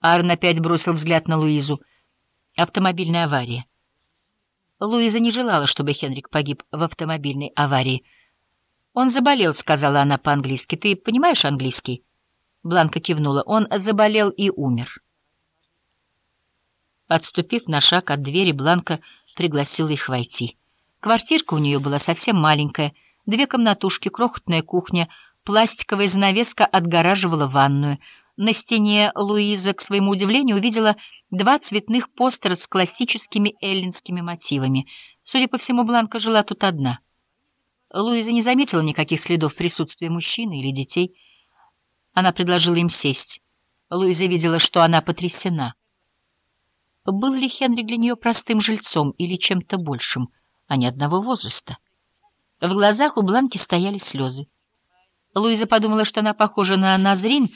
Аарон опять бросил взгляд на Луизу. Автомобильная авария. Луиза не желала, чтобы Хенрик погиб в автомобильной аварии. «Он заболел», — сказала она по-английски. «Ты понимаешь английский?» Бланка кивнула. «Он заболел и умер». Отступив на шаг от двери, Бланка пригласила их войти. Квартирка у нее была совсем маленькая, две комнатушки, крохотная кухня, пластиковая занавеска отгораживала ванную. На стене Луиза, к своему удивлению, увидела два цветных постера с классическими эллинскими мотивами. Судя по всему, Бланка жила тут одна. Луиза не заметила никаких следов присутствия мужчины или детей. Она предложила им сесть. Луиза видела, что она потрясена. Был ли Хенри для нее простым жильцом или чем-то большим, а не одного возраста? В глазах у Бланки стояли слезы. Луиза подумала, что она похожа на Назрин,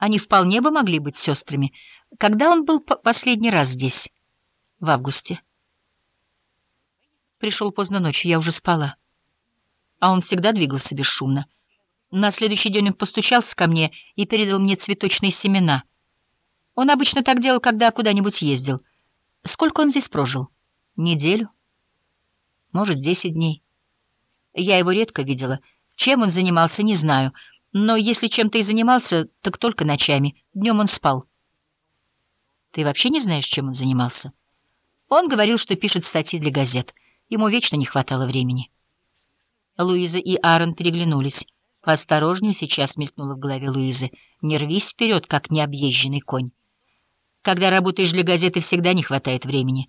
они вполне бы могли быть сестрами. Когда он был последний раз здесь? В августе. Пришел поздно ночью, я уже спала. А он всегда двигался бесшумно. На следующий день он постучался ко мне и передал мне цветочные семена. Он обычно так делал, когда куда-нибудь ездил. Сколько он здесь прожил? Неделю? Может, десять дней. Я его редко видела. Чем он занимался, не знаю. Но если чем-то и занимался, так только ночами. Днем он спал. Ты вообще не знаешь, чем он занимался? Он говорил, что пишет статьи для газет. Ему вечно не хватало времени. Луиза и Аарон переглянулись. «Поосторожнее сейчас», — мелькнуло в голове Луизы. «Не рвись вперед, как необъезженный конь. Когда работаешь для газеты, всегда не хватает времени.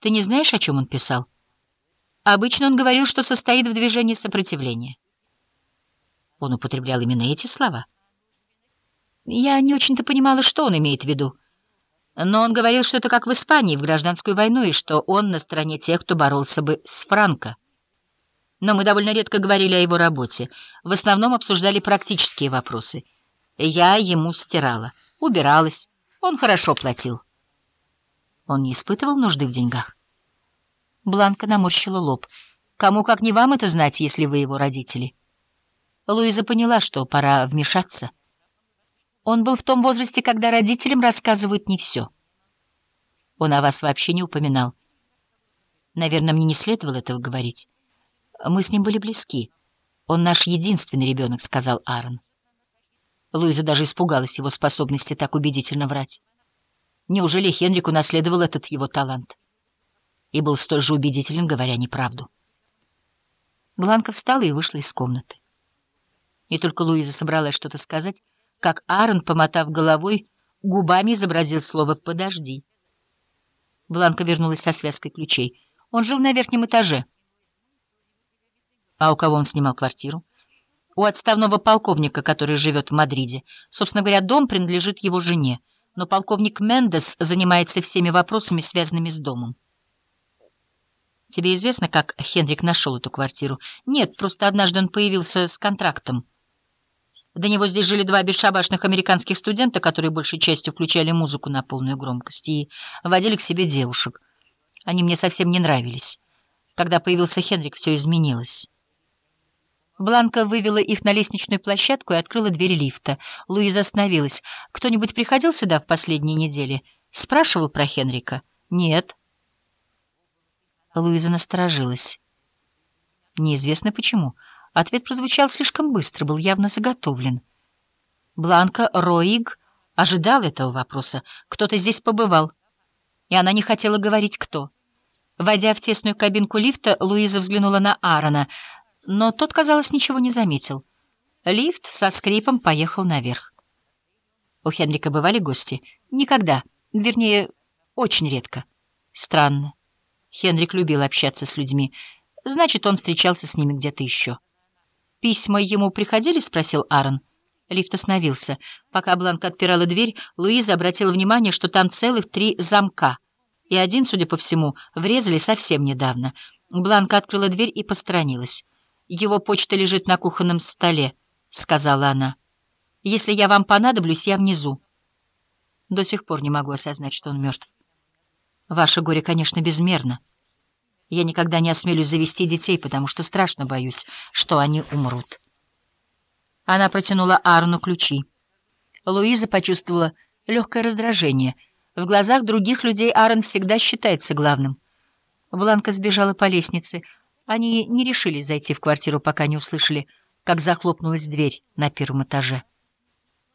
Ты не знаешь, о чем он писал?» Обычно он говорил, что состоит в движении сопротивления. Он употреблял именно эти слова. Я не очень-то понимала, что он имеет в виду. Но он говорил, что это как в Испании в гражданскую войну, и что он на стороне тех, кто боролся бы с Франко. Но мы довольно редко говорили о его работе. В основном обсуждали практические вопросы. Я ему стирала, убиралась. Он хорошо платил. Он не испытывал нужды в деньгах. Бланка наморщила лоб. Кому, как не вам, это знать, если вы его родители? Луиза поняла, что пора вмешаться. Он был в том возрасте, когда родителям рассказывают не все. Он о вас вообще не упоминал. Наверное, мне не следовало этого говорить. Мы с ним были близки. Он наш единственный ребенок, — сказал Аарон. Луиза даже испугалась его способности так убедительно врать. Неужели Хенрик унаследовал этот его талант? И был столь же убедителен, говоря неправду. Бланка встала и вышла из комнаты. И только Луиза собралась что-то сказать, как Аарон, помотав головой, губами изобразил слово «подожди». Бланка вернулась со связкой ключей. Он жил на верхнем этаже. А у кого он снимал квартиру? У отставного полковника, который живет в Мадриде. Собственно говоря, дом принадлежит его жене, но полковник Мендес занимается всеми вопросами, связанными с домом. Тебе известно, как Хенрик нашел эту квартиру? Нет, просто однажды он появился с контрактом. До него здесь жили два бесшабашных американских студента, которые большей частью включали музыку на полную громкость и водили к себе девушек. Они мне совсем не нравились. Когда появился Хенрик, все изменилось. Бланка вывела их на лестничную площадку и открыла дверь лифта. Луиза остановилась. «Кто-нибудь приходил сюда в последние недели?» Спрашивал про Хенрика. «Нет». Луиза насторожилась. Неизвестно почему. Ответ прозвучал слишком быстро, был явно заготовлен. Бланка Роиг ожидал этого вопроса. Кто-то здесь побывал. И она не хотела говорить, кто. Войдя в тесную кабинку лифта, Луиза взглянула на Аарона, но тот, казалось, ничего не заметил. Лифт со скрипом поехал наверх. У Хенрика бывали гости? Никогда. Вернее, очень редко. Странно. Хенрик любил общаться с людьми. Значит, он встречался с ними где-то еще. «Письма ему приходили?» — спросил Аарон. Лифт остановился. Пока Бланка отпирала дверь, Луиза обратила внимание, что там целых три замка. И один, судя по всему, врезали совсем недавно. Бланка открыла дверь и посторонилась. «Его почта лежит на кухонном столе», — сказала она. «Если я вам понадоблюсь, я внизу». До сих пор не могу осознать, что он мертв. Ваше горе, конечно, безмерно. Я никогда не осмелюсь завести детей, потому что страшно боюсь, что они умрут. Она протянула Арну ключи. Луиза почувствовала легкое раздражение. В глазах других людей Аарон всегда считается главным. Бланка сбежала по лестнице. Они не решились зайти в квартиру, пока не услышали, как захлопнулась дверь на первом этаже.